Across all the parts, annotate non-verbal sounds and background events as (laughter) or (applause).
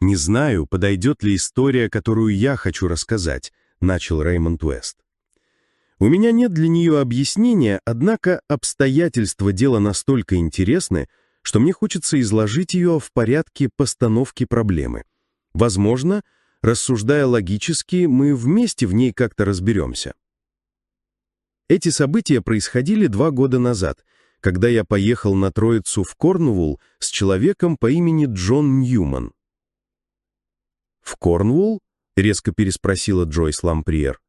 «Не знаю, подойдет ли история, которую я хочу рассказать», — начал Реймонд Уэст. «У меня нет для нее объяснения, однако обстоятельства дела настолько интересны, что мне хочется изложить ее в порядке постановки проблемы. Возможно, рассуждая логически, мы вместе в ней как-то разберемся. Эти события происходили два года назад, когда я поехал на Троицу в Корнуолл с человеком по имени Джон Ньюман. «В Корнуолл?» — резко переспросила Джойс Ламприер.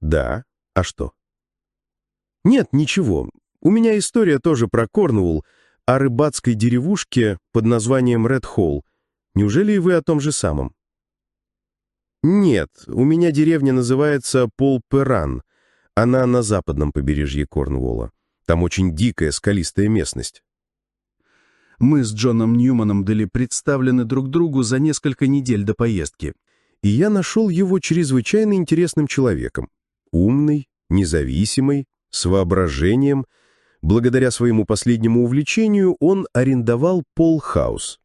«Да. А что?» «Нет, ничего. У меня история тоже про Корнуолл, о рыбацкой деревушке под названием Ред Холл. Неужели и вы о том же самом?» «Нет, у меня деревня называется Пол-Перан. Она на западном побережье Корнуолла. Там очень дикая скалистая местность». Мы с Джоном Ньюманом были представлены друг другу за несколько недель до поездки. И я нашел его чрезвычайно интересным человеком. Умный, независимый, с воображением. Благодаря своему последнему увлечению он арендовал полхаус.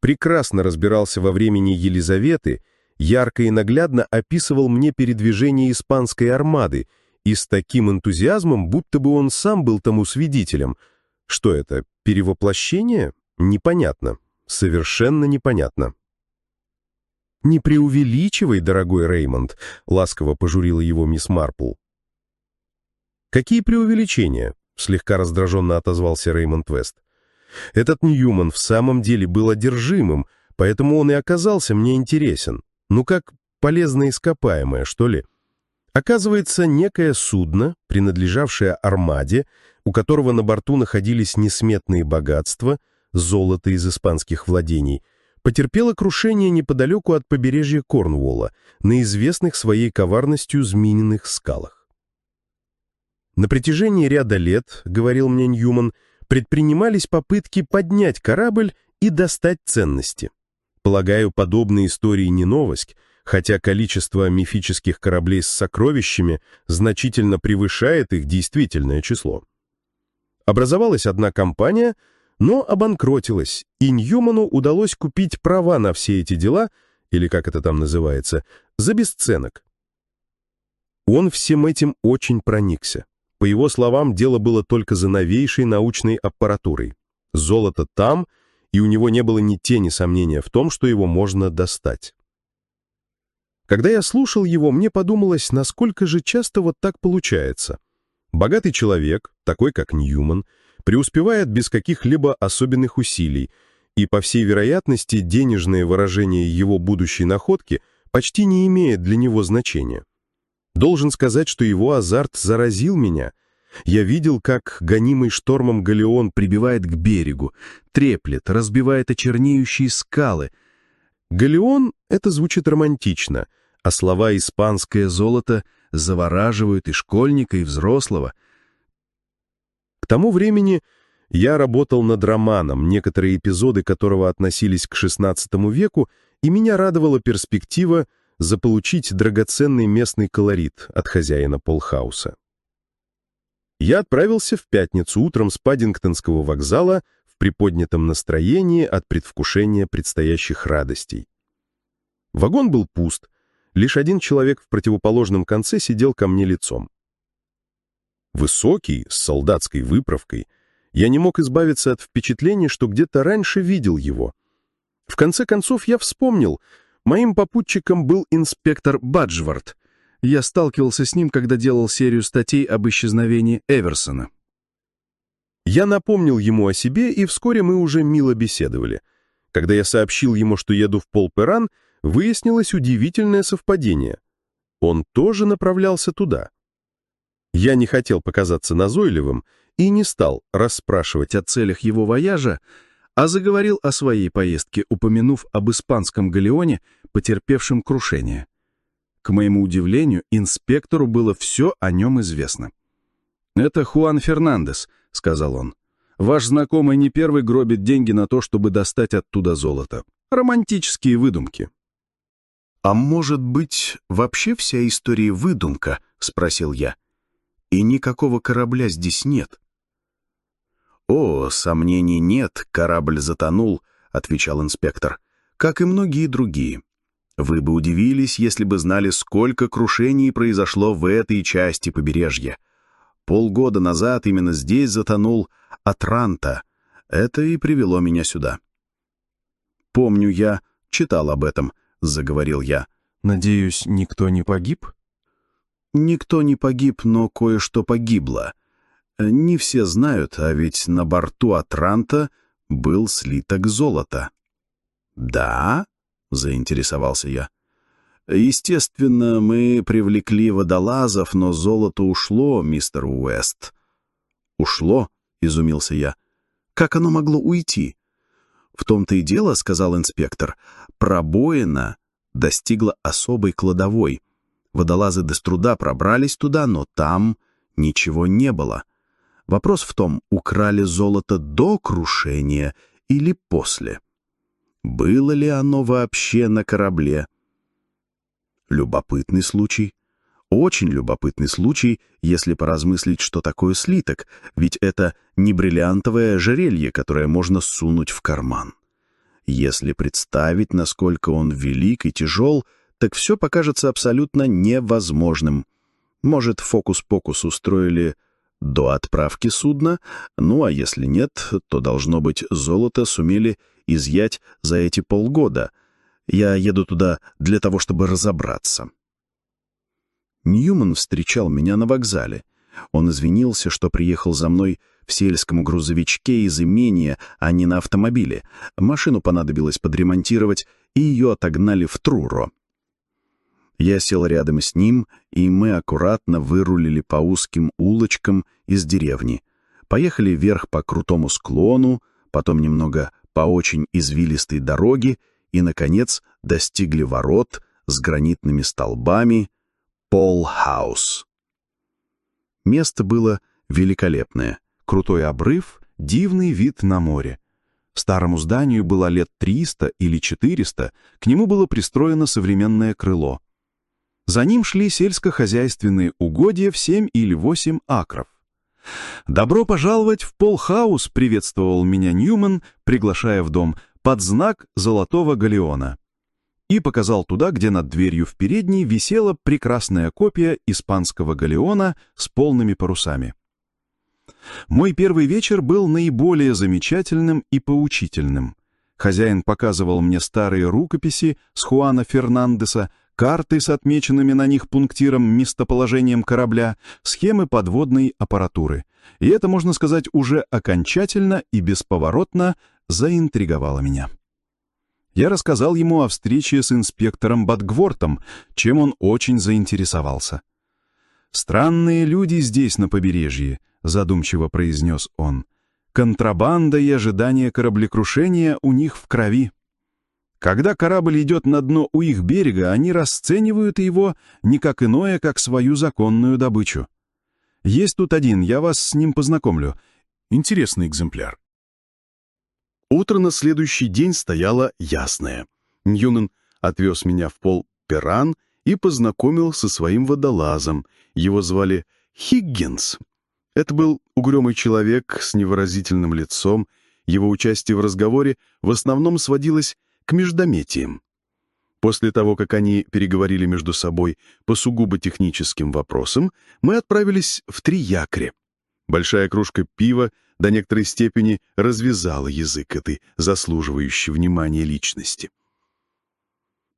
Прекрасно разбирался во времени Елизаветы, ярко и наглядно описывал мне передвижение испанской армады и с таким энтузиазмом, будто бы он сам был тому свидетелем. Что это, Перевоплощение? Непонятно. Совершенно непонятно. «Не преувеличивай, дорогой Реймонд», — ласково пожурила его мисс Марпл. «Какие преувеличения?» — слегка раздраженно отозвался Реймонд Вест. «Этот Ньюман в самом деле был одержимым, поэтому он и оказался мне интересен. Ну как полезное ископаемое, что ли? Оказывается, некое судно, принадлежавшее армаде, у которого на борту находились несметные богатства, золото из испанских владений, потерпело крушение неподалеку от побережья Корнуолла, на известных своей коварностью змеиных скалах. На протяжении ряда лет, говорил мне Ньюман, предпринимались попытки поднять корабль и достать ценности. Полагаю, подобные истории не новость, хотя количество мифических кораблей с сокровищами значительно превышает их действительное число. Образовалась одна компания, но обанкротилась, и Ньюману удалось купить права на все эти дела, или как это там называется, за бесценок. Он всем этим очень проникся. По его словам, дело было только за новейшей научной аппаратурой. Золото там, и у него не было ни тени сомнения в том, что его можно достать. Когда я слушал его, мне подумалось, насколько же часто вот так получается — Богатый человек, такой как Ньюман, преуспевает без каких-либо особенных усилий, и, по всей вероятности, денежное выражение его будущей находки почти не имеет для него значения. Должен сказать, что его азарт заразил меня. Я видел, как гонимый штормом галеон прибивает к берегу, треплет, разбивает очернеющие скалы. Галеон — это звучит романтично, а слова «испанское золото» — завораживают и школьника, и взрослого. К тому времени я работал над романом, некоторые эпизоды которого относились к XVI веку, и меня радовала перспектива заполучить драгоценный местный колорит от хозяина Полхауса. Я отправился в пятницу утром с Паддингтонского вокзала приподнятом настроении от предвкушения предстоящих радостей. Вагон был пуст, Лишь один человек в противоположном конце сидел ко мне лицом. Высокий, с солдатской выправкой, я не мог избавиться от впечатления, что где-то раньше видел его. В конце концов я вспомнил, моим попутчиком был инспектор Баджвард. Я сталкивался с ним, когда делал серию статей об исчезновении Эверсона. Я напомнил ему о себе, и вскоре мы уже мило беседовали. Когда я сообщил ему, что еду в Полперан, выяснилось удивительное совпадение. Он тоже направлялся туда. Я не хотел показаться назойливым и не стал расспрашивать о целях его вояжа, а заговорил о своей поездке, упомянув об испанском галеоне, потерпевшем крушение. К моему удивлению, инспектору было все о нем известно. «Это Хуан Фернандес», — сказал он. «Ваш знакомый не первый гробит деньги на то, чтобы достать оттуда золото. Романтические выдумки». «А может быть, вообще вся история выдумка?» — спросил я. «И никакого корабля здесь нет». «О, сомнений нет, корабль затонул, отвечал инспектор, — «как и многие другие. Вы бы удивились, если бы знали, сколько крушений произошло в этой части побережья. Полгода назад именно здесь затонул Атранта. Это и привело меня сюда». «Помню, я читал об этом», — заговорил я. «Надеюсь, никто не погиб?» «Никто не погиб, но кое-что погибло. Не все знают, а ведь на борту Атранта был слиток золота». «Да?» — заинтересовался я. «Естественно, мы привлекли водолазов, но золото ушло, мистер Уэст». «Ушло?» — изумился я. «Как оно могло уйти?» «В том-то и дело, — сказал инспектор, — пробоина достигла особой кладовой. Водолазы без труда пробрались туда, но там ничего не было. Вопрос в том, украли золото до крушения или после. Было ли оно вообще на корабле? Любопытный случай. Очень любопытный случай, если поразмыслить, что такое слиток, ведь это не бриллиантовое ожерелье, которое можно сунуть в карман. Если представить, насколько он велик и тяжел, так все покажется абсолютно невозможным. Может, фокус-покус устроили до отправки судна, ну а если нет, то, должно быть, золото сумели изъять за эти полгода. Я еду туда для того, чтобы разобраться. Ньюман встречал меня на вокзале. Он извинился, что приехал за мной в сельском грузовичке из имения, а не на автомобиле. Машину понадобилось подремонтировать, и ее отогнали в Труро. Я сел рядом с ним, и мы аккуратно вырулили по узким улочкам из деревни. Поехали вверх по крутому склону, потом немного по очень извилистой дороге и, наконец, достигли ворот с гранитными столбами Пол-хаус. Место было великолепное. Крутой обрыв, дивный вид на море. Старому зданию было лет 300 или 400, к нему было пристроено современное крыло. За ним шли сельскохозяйственные угодья в 7 или 8 акров. «Добро пожаловать в Полхаус», — приветствовал меня Ньюман, приглашая в дом, под знак Золотого Галеона. И показал туда, где над дверью в передней висела прекрасная копия испанского галеона с полными парусами. Мой первый вечер был наиболее замечательным и поучительным. Хозяин показывал мне старые рукописи с Хуана Фернандеса, карты с отмеченными на них пунктиром местоположением корабля, схемы подводной аппаратуры. И это, можно сказать, уже окончательно и бесповоротно заинтриговало меня. Я рассказал ему о встрече с инспектором Батгвортом, чем он очень заинтересовался. «Странные люди здесь, на побережье», — задумчиво произнес он. «Контрабанда и ожидание кораблекрушения у них в крови». Когда корабль идет на дно у их берега, они расценивают его не как иное, как свою законную добычу. Есть тут один, я вас с ним познакомлю. Интересный экземпляр. Утро на следующий день стояло ясное. Ньюнан отвез меня в пол Перан и познакомил со своим водолазом. Его звали Хиггинс. Это был угрюмый человек с невыразительным лицом. Его участие в разговоре в основном сводилось к междометиям. После того, как они переговорили между собой по сугубо техническим вопросам, мы отправились в три якре. Большая кружка пива до некоторой степени развязала язык этой заслуживающей внимания личности.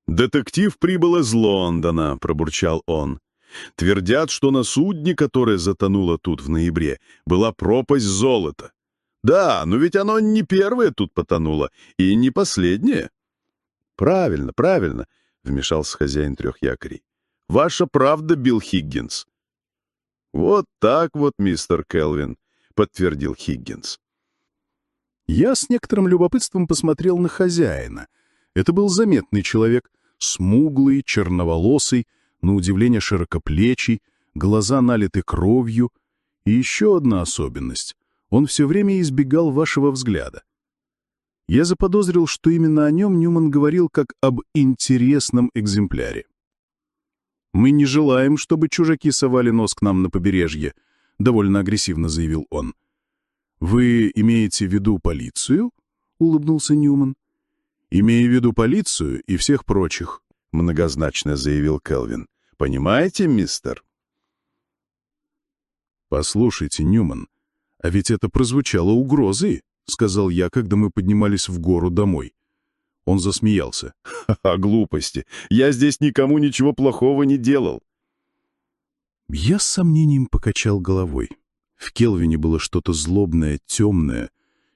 «Детектив прибыл из Лондона», — пробурчал он. «Твердят, что на судне, которое затонуло тут в ноябре, была пропасть золота. Да, но ведь оно не первое тут потонуло и не последнее. Правильно, правильно, вмешался хозяин трех якорей. Ваша правда, Билл Хиггинс. Вот так вот, мистер Келвин, подтвердил Хиггинс. Я с некоторым любопытством посмотрел на хозяина. Это был заметный человек, смуглый, черноволосый, на удивление широкоплечий, глаза налиты кровью. И еще одна особенность он все время избегал вашего взгляда. Я заподозрил, что именно о нем Ньюман говорил как об интересном экземпляре. «Мы не желаем, чтобы чужаки совали нос к нам на побережье», — довольно агрессивно заявил он. «Вы имеете в виду полицию?» — улыбнулся Ньюман. «Имея в виду полицию и всех прочих», — многозначно заявил Келвин. «Понимаете, мистер?» «Послушайте, Ньюман, а ведь это прозвучало угрозой», — сказал я, когда мы поднимались в гору домой. Он засмеялся. «Ха-ха, глупости! Я здесь никому ничего плохого не делал!» Я с сомнением покачал головой. В Келвине было что-то злобное, темное.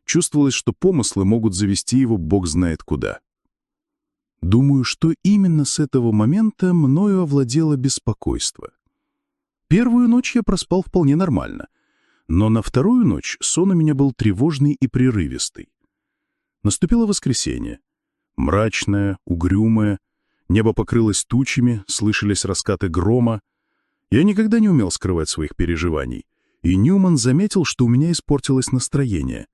Чувствовалось, что помыслы могут завести его бог знает куда. Думаю, что именно с этого момента мною овладело беспокойство. Первую ночь я проспал вполне нормально, но на вторую ночь сон у меня был тревожный и прерывистый. Наступило воскресенье. Мрачное, угрюмое, небо покрылось тучами, слышались раскаты грома. Я никогда не умел скрывать своих переживаний, и Ньюман заметил, что у меня испортилось настроение.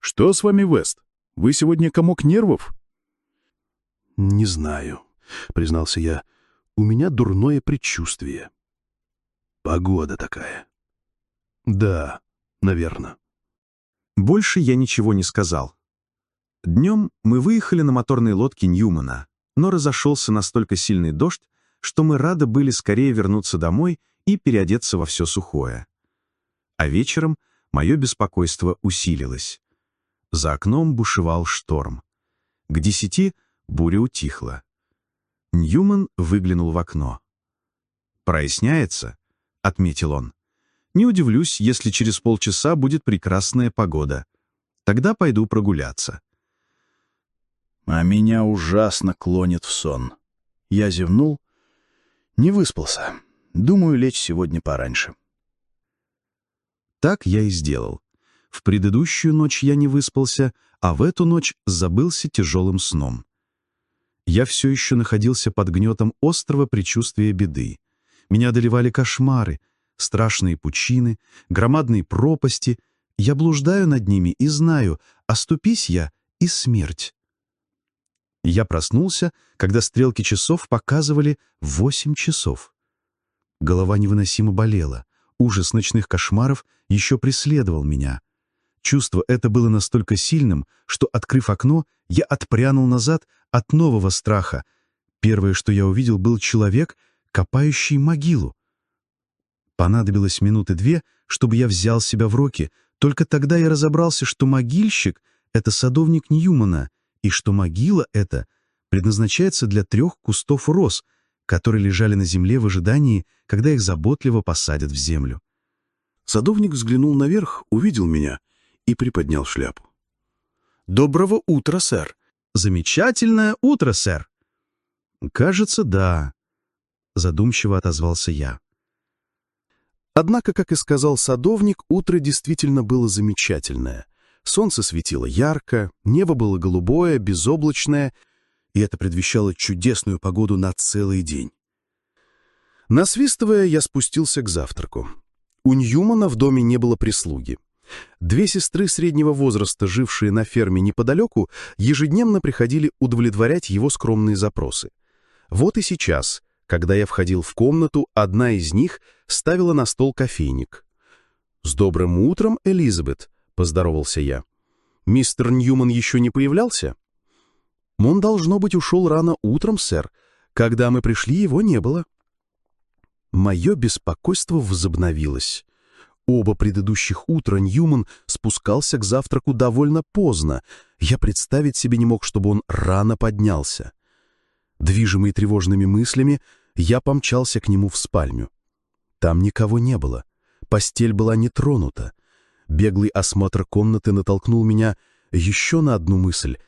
«Что с вами, Вест? Вы сегодня комок нервов?» «Не знаю», — признался я. «У меня дурное предчувствие». «Погода такая». «Да, наверное». Больше я ничего не сказал. Днем мы выехали на моторной лодке Ньюмана, но разошелся настолько сильный дождь, что мы рады были скорее вернуться домой и переодеться во все сухое. А вечером мое беспокойство усилилось. За окном бушевал шторм. К десяти буря утихла. Ньюман выглянул в окно. «Проясняется», — отметил он. «Не удивлюсь, если через полчаса будет прекрасная погода. Тогда пойду прогуляться». А меня ужасно клонит в сон. Я зевнул. Не выспался. Думаю, лечь сегодня пораньше. Так я и сделал. В предыдущую ночь я не выспался, а в эту ночь забылся тяжелым сном. Я все еще находился под гнетом острого предчувствия беды. Меня одолевали кошмары, страшные пучины, громадные пропасти. Я блуждаю над ними и знаю, оступись я — и смерть. Я проснулся, когда стрелки часов показывали восемь часов. Голова невыносимо болела. Ужас ночных кошмаров еще преследовал меня. Чувство это было настолько сильным, что, открыв окно, я отпрянул назад от нового страха. Первое, что я увидел, был человек, копающий могилу. Понадобилось минуты две, чтобы я взял себя в руки. Только тогда я разобрался, что могильщик — это садовник Ньюмана, и что могила эта предназначается для трех кустов роз, которые лежали на земле в ожидании, когда их заботливо посадят в землю. Садовник взглянул наверх, увидел меня и приподнял шляпу. «Доброго утра, сэр!» «Замечательное утро, сэр!» «Кажется, да», — задумчиво отозвался я. Однако, как и сказал садовник, утро действительно было замечательное — Солнце светило ярко, небо было голубое, безоблачное, и это предвещало чудесную погоду на целый день. Насвистывая, я спустился к завтраку. У Ньюмана в доме не было прислуги. Две сестры среднего возраста, жившие на ферме неподалеку, ежедневно приходили удовлетворять его скромные запросы. Вот и сейчас, когда я входил в комнату, одна из них ставила на стол кофейник. «С добрым утром, Элизабет!» — поздоровался я. «Мистер Ньюман еще не появлялся?» «Он, должно быть, ушел рано утром, сэр. Когда мы пришли, его не было». Мое беспокойство возобновилось. Оба предыдущих утра Ньюман спускался к завтраку довольно поздно. Я представить себе не мог, чтобы он рано поднялся. Движимый тревожными мыслями, я помчался к нему в спальню. Там никого не было. Постель была не тронута. Беглый осмотр комнаты натолкнул меня еще на одну мысль.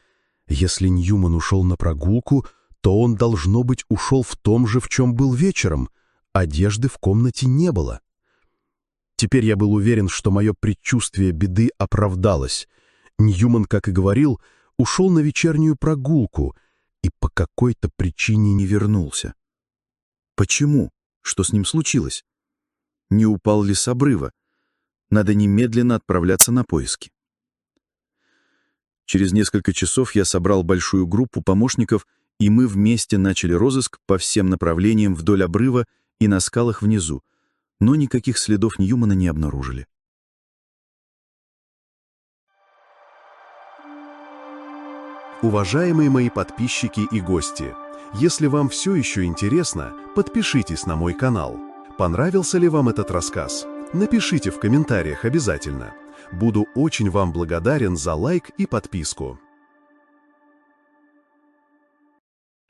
Если Ньюман ушел на прогулку, то он, должно быть, ушел в том же, в чем был вечером. Одежды в комнате не было. Теперь я был уверен, что мое предчувствие беды оправдалось. Ньюман, как и говорил, ушел на вечернюю прогулку и по какой-то причине не вернулся. Почему? Что с ним случилось? Не упал ли с обрыва? Надо немедленно отправляться на поиски. Через несколько часов я собрал большую группу помощников, и мы вместе начали розыск по всем направлениям вдоль обрыва и на скалах внизу, но никаких следов Ньюмана не обнаружили. Уважаемые мои подписчики и гости, если вам все еще интересно, подпишитесь на мой канал. Понравился ли вам этот рассказ? Напишите в комментариях обязательно. Буду очень вам благодарен за лайк и подписку.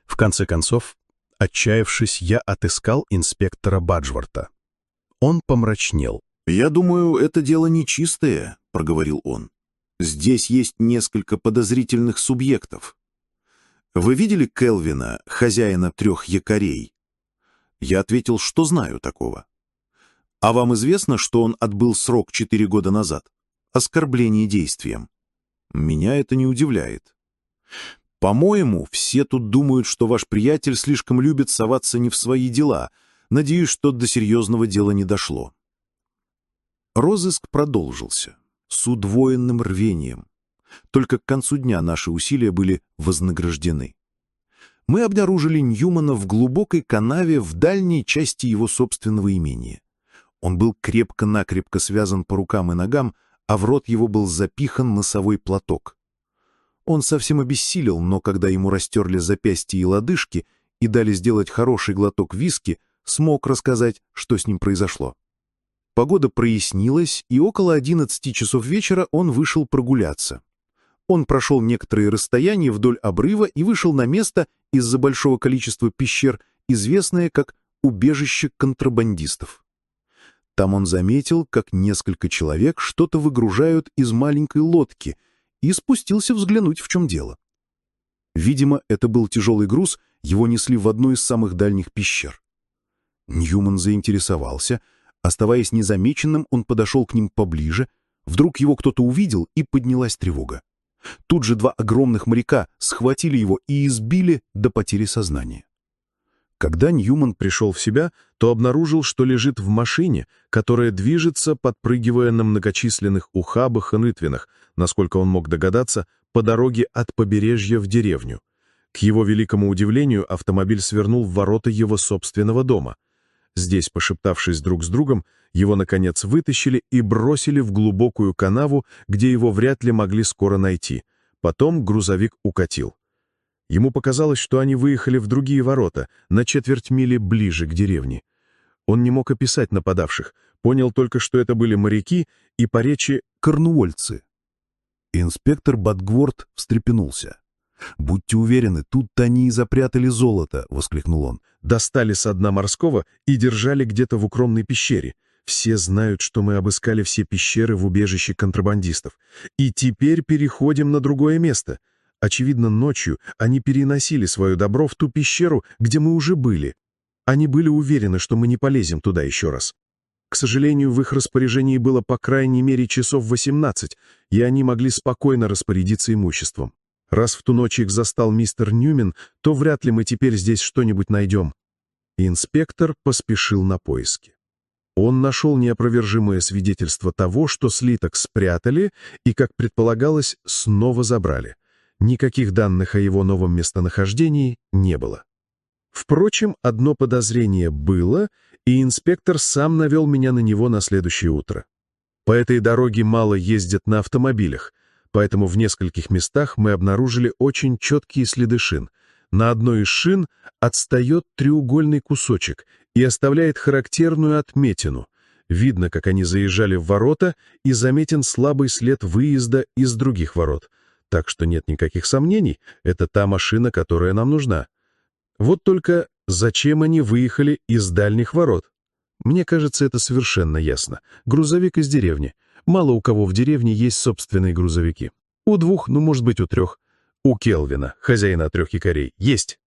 В конце концов, отчаявшись, я отыскал инспектора Баджворта. Он помрачнел. «Я думаю, это дело нечистое», — проговорил он. «Здесь есть несколько подозрительных субъектов. Вы видели Келвина, хозяина трех якорей?» Я ответил, что знаю такого. «А вам известно, что он отбыл срок четыре года назад? Оскорбление действием». Меня это не удивляет. По-моему, все тут думают, что ваш приятель слишком любит соваться не в свои дела. Надеюсь, что до серьезного дела не дошло. Розыск продолжился с удвоенным рвением. Только к концу дня наши усилия были вознаграждены. Мы обнаружили Ньюмана в глубокой канаве в дальней части его собственного имения. Он был крепко-накрепко связан по рукам и ногам, а в рот его был запихан носовой платок. Он совсем обессилел, но когда ему растерли запястья и лодыжки и дали сделать хороший глоток виски, смог рассказать, что с ним произошло. Погода прояснилась, и около 11 часов вечера он вышел прогуляться. Он прошел некоторые расстояния вдоль обрыва и вышел на место из-за большого количества пещер, известное как убежище контрабандистов. Там он заметил, как несколько человек что-то выгружают из маленькой лодки — и спустился взглянуть, в чем дело. Видимо, это был тяжелый груз, его несли в одну из самых дальних пещер. Ньюман заинтересовался. Оставаясь незамеченным, он подошел к ним поближе. Вдруг его кто-то увидел, и поднялась тревога. Тут же два огромных моряка схватили его и избили до потери сознания. Когда Ньюман пришел в себя, то обнаружил, что лежит в машине, которая движется, подпрыгивая на многочисленных ухабах и нытвинах, насколько он мог догадаться, по дороге от побережья в деревню. К его великому удивлению, автомобиль свернул в ворота его собственного дома. Здесь, пошептавшись друг с другом, его, наконец, вытащили и бросили в глубокую канаву, где его вряд ли могли скоро найти. Потом грузовик укатил. Ему показалось, что они выехали в другие ворота, на четверть мили ближе к деревне. Он не мог описать нападавших, понял только, что это были моряки и по речи корнуольцы. Инспектор Батгворд встрепенулся. «Будьте уверены, тут-то они и запрятали золото!» — воскликнул он. «Достали с дна морского и держали где-то в укромной пещере. Все знают, что мы обыскали все пещеры в убежище контрабандистов. И теперь переходим на другое место. Очевидно, ночью они переносили свое добро в ту пещеру, где мы уже были. Они были уверены, что мы не полезем туда еще раз. К сожалению, в их распоряжении было по крайней мере часов 18, и они могли спокойно распорядиться имуществом. Раз в ту ночь их застал мистер Ньюмен, то вряд ли мы теперь здесь что-нибудь найдем. Инспектор поспешил на поиски. Он нашел неопровержимое свидетельство того, что слиток спрятали и, как предполагалось, снова забрали. Никаких данных о его новом местонахождении не было. Впрочем, одно подозрение было, и инспектор сам навел меня на него на следующее утро. По этой дороге мало ездят на автомобилях, поэтому в нескольких местах мы обнаружили очень четкие следы шин. На одной из шин отстает треугольный кусочек и оставляет характерную отметину. Видно, как они заезжали в ворота, и заметен слабый след выезда из других ворот — так что нет никаких сомнений, это та машина, которая нам нужна. Вот только зачем они выехали из дальних ворот? Мне кажется, это совершенно ясно. Грузовик из деревни. Мало у кого в деревне есть собственные грузовики. У двух, ну, может быть, у трех. У Келвина, хозяина трех якорей, есть.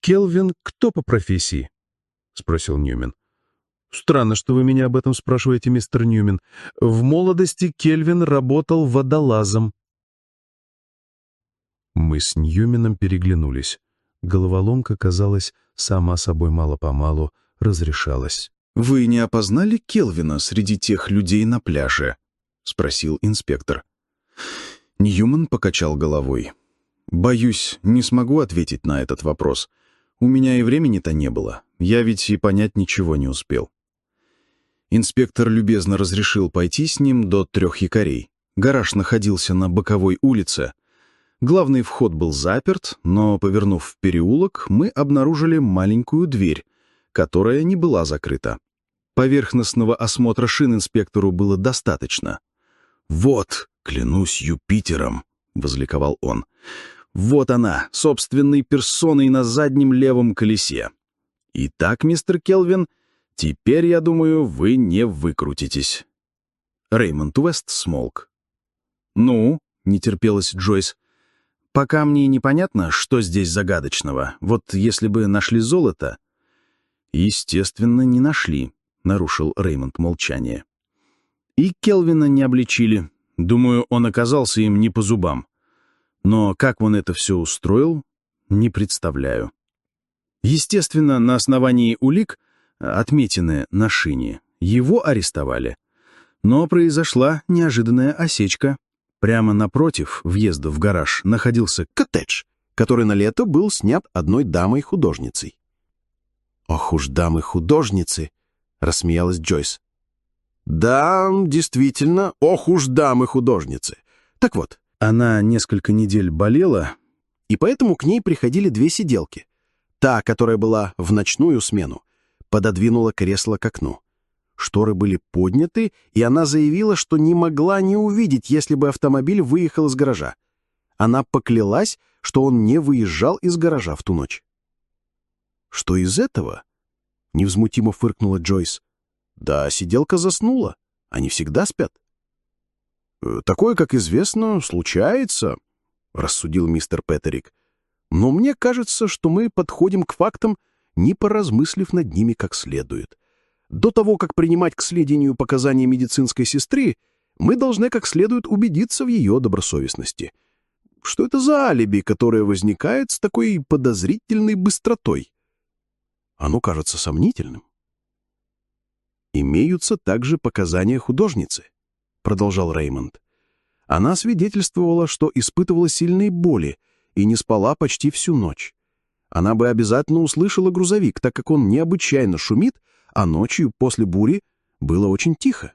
«Келвин кто по профессии?» — спросил Ньюмен. «Странно, что вы меня об этом спрашиваете, мистер Ньюмен. В молодости Кельвин работал водолазом. Мы с Ньюменом переглянулись. Головоломка, казалось, сама собой мало-помалу разрешалась. «Вы не опознали Келвина среди тех людей на пляже?» — спросил инспектор. Ньюман покачал головой. «Боюсь, не смогу ответить на этот вопрос. У меня и времени-то не было. Я ведь и понять ничего не успел». Инспектор любезно разрешил пойти с ним до трех якорей. Гараж находился на боковой улице, Главный вход был заперт, но, повернув в переулок, мы обнаружили маленькую дверь, которая не была закрыта. Поверхностного осмотра шин инспектору было достаточно. «Вот, клянусь Юпитером!» — возликовал он. «Вот она, собственной персоной на заднем левом колесе. Итак, мистер Келвин, теперь, я думаю, вы не выкрутитесь». Реймонд Уэст смолк. «Ну?» — не терпелась Джойс. Пока мне непонятно, что здесь загадочного. Вот если бы нашли золото... Естественно, не нашли, нарушил Реймонд молчание. И Келвина не обличили. Думаю, он оказался им не по зубам. Но как он это все устроил, не представляю. Естественно, на основании улик, отметины на шине, его арестовали. Но произошла неожиданная осечка. Прямо напротив въезда в гараж находился коттедж, который на лето был снят одной дамой-художницей. «Ох уж дамы-художницы!» — рассмеялась Джойс. «Да, действительно, ох уж дамы-художницы. Так вот, она несколько недель болела, и поэтому к ней приходили две сиделки. Та, которая была в ночную смену, пододвинула кресло к окну. Шторы были подняты, и она заявила, что не могла не увидеть, если бы автомобиль выехал из гаража. Она поклялась, что он не выезжал из гаража в ту ночь. «Что из этого?» — невзмутимо фыркнула Джойс. «Да, сиделка заснула. Они всегда спят». «Э, «Такое, как известно, случается», — рассудил мистер Петерик. «Но мне кажется, что мы подходим к фактам, не поразмыслив над ними как следует. До того, как принимать к сведению показания медицинской сестры, мы должны как следует убедиться в ее добросовестности. Что это за алиби, которое возникает с такой подозрительной быстротой? Оно кажется сомнительным. «Имеются также показания художницы», — продолжал Реймонд. Она свидетельствовала, что испытывала сильные боли и не спала почти всю ночь. Она бы обязательно услышала грузовик, так как он необычайно шумит а ночью после бури было очень тихо.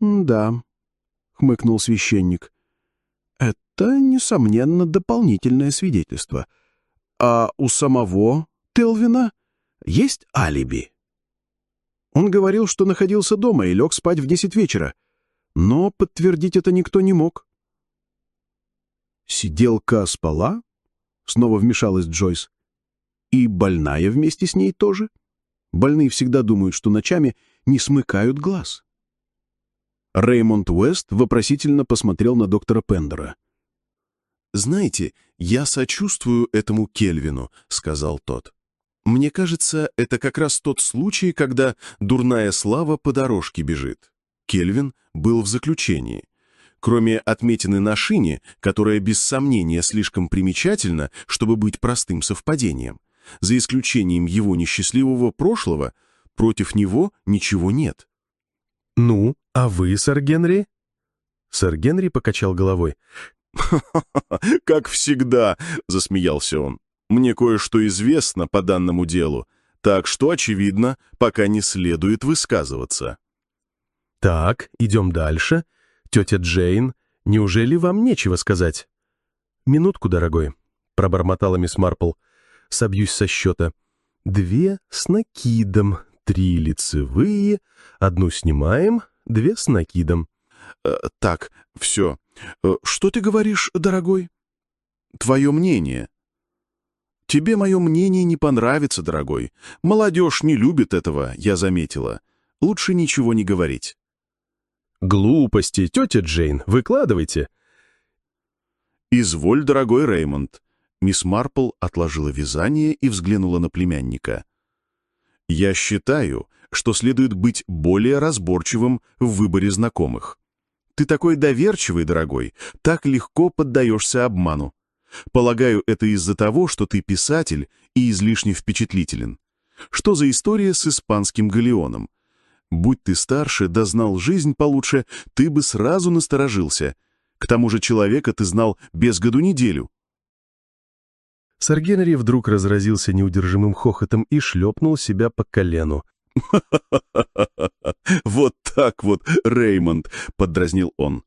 «Да», — хмыкнул священник, — «это, несомненно, дополнительное свидетельство. А у самого Телвина есть алиби?» Он говорил, что находился дома и лег спать в десять вечера, но подтвердить это никто не мог. «Сиделка спала?» — снова вмешалась Джойс. «И больная вместе с ней тоже?» Больные всегда думают, что ночами не смыкают глаз. Реймонд Уэст вопросительно посмотрел на доктора Пендера. «Знаете, я сочувствую этому Кельвину», — сказал тот. «Мне кажется, это как раз тот случай, когда дурная слава по дорожке бежит. Кельвин был в заключении. Кроме отметины на шине, которая без сомнения слишком примечательна, чтобы быть простым совпадением, за исключением его несчастливого прошлого, против него ничего нет. «Ну, а вы, сэр Генри?» Сэр Генри покачал головой. (laughs) «Как всегда», — засмеялся он. «Мне кое-что известно по данному делу, так что, очевидно, пока не следует высказываться». «Так, идем дальше. Тетя Джейн, неужели вам нечего сказать?» «Минутку, дорогой», — пробормотала мисс Марпл собьюсь со счета. Две с накидом, три лицевые, одну снимаем, две с накидом. Э, так, все. Э, что ты говоришь, дорогой? Твое мнение. Тебе мое мнение не понравится, дорогой. Молодежь не любит этого, я заметила. Лучше ничего не говорить. Глупости, тетя Джейн, выкладывайте. Изволь, дорогой Реймонд. Мисс Марпл отложила вязание и взглянула на племянника. «Я считаю, что следует быть более разборчивым в выборе знакомых. Ты такой доверчивый, дорогой, так легко поддаешься обману. Полагаю, это из-за того, что ты писатель и излишне впечатлителен. Что за история с испанским галеоном? Будь ты старше, да знал жизнь получше, ты бы сразу насторожился. К тому же человека ты знал без году неделю. Сэр Генри вдруг разразился неудержимым хохотом и шлепнул себя по колену. (laughs) «Вот так вот, Реймонд!» — поддразнил он.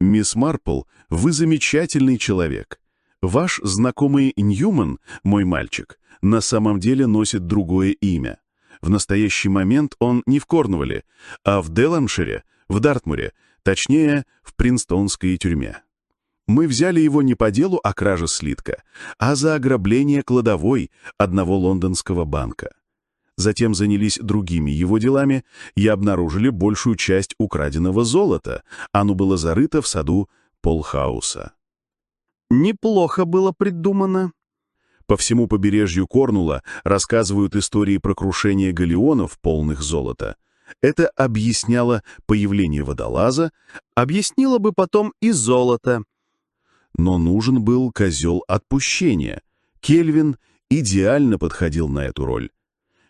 «Мисс Марпл, вы замечательный человек. Ваш знакомый Ньюман, мой мальчик, на самом деле носит другое имя. В настоящий момент он не в Корнуолле, а в Деланшире, в Дартмуре, точнее, в Принстонской тюрьме. Мы взяли его не по делу о краже слитка, а за ограбление кладовой одного лондонского банка. Затем занялись другими его делами и обнаружили большую часть украденного золота. Оно было зарыто в саду Полхауса. Неплохо было придумано. По всему побережью Корнула рассказывают истории про крушение галеонов, полных золота. Это объясняло появление водолаза, объяснило бы потом и золото. Но нужен был козел отпущения. Кельвин идеально подходил на эту роль.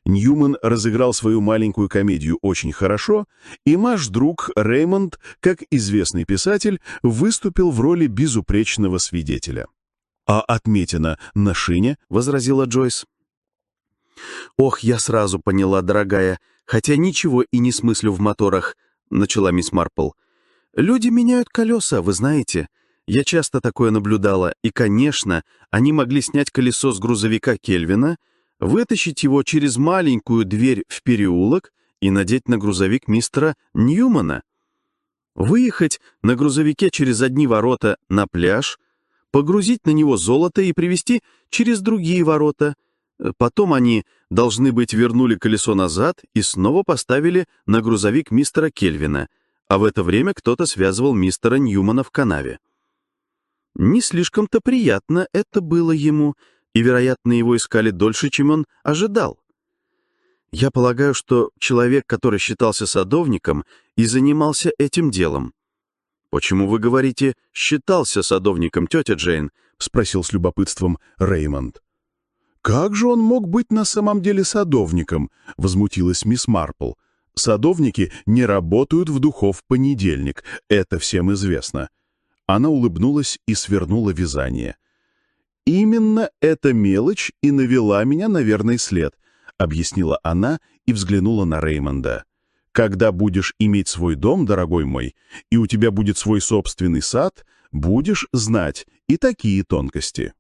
Ньюман разыграл свою маленькую комедию очень хорошо, и наш друг Реймонд, как известный писатель, выступил в роли безупречного свидетеля. «А отметина на шине?» — возразила Джойс. «Ох, я сразу поняла, дорогая, хотя ничего и не смыслю в моторах», — начала мисс Марпл. «Люди меняют колеса, вы знаете. Я часто такое наблюдала, и, конечно, они могли снять колесо с грузовика Кельвина — вытащить его через маленькую дверь в переулок и надеть на грузовик мистера Ньюмана. Выехать на грузовике через одни ворота на пляж, погрузить на него золото и привезти через другие ворота. Потом они, должны быть, вернули колесо назад и снова поставили на грузовик мистера Кельвина, а в это время кто-то связывал мистера Ньюмана в канаве. Не слишком-то приятно это было ему — и, вероятно, его искали дольше, чем он ожидал. Я полагаю, что человек, который считался садовником, и занимался этим делом. «Почему вы говорите «считался садовником, тетя Джейн»?» — спросил с любопытством Реймонд. «Как же он мог быть на самом деле садовником?» — возмутилась мисс Марпл. «Садовники не работают в духов понедельник, это всем известно». Она улыбнулась и свернула вязание. «Именно эта мелочь и навела меня на верный след», — объяснила она и взглянула на Реймонда. «Когда будешь иметь свой дом, дорогой мой, и у тебя будет свой собственный сад, будешь знать и такие тонкости».